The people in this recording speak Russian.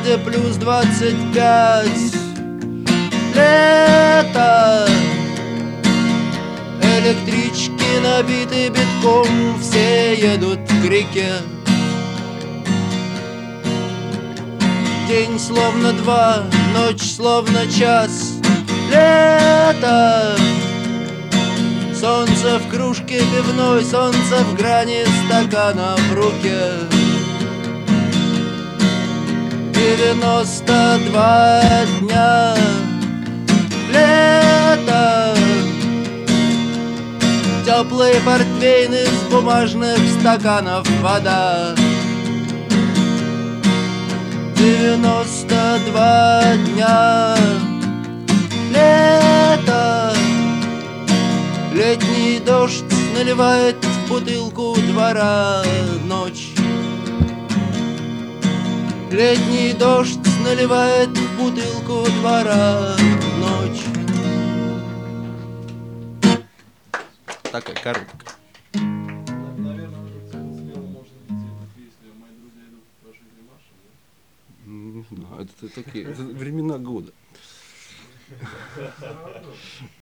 где плюс двадцать пять. Лето. Электрички набиты битком Все едут к реке. День словно два, ночь словно час. Лето. Солнце в кружке пивной, солнце в грани стакана в руке Девяносто два дня. Лето. Теплые портвейны с бумажных стаканов вода. Девяносто два дня. Лето. Летний дождь наливает в бутылку двора. Ночь Летний дождь наливает в бутылку двора ночь Такая короткая. Наверное, уже кто успел, может быть, эту песню «Мои друзья идут к вашей гримаше», да? Не знаю, это такие времена года.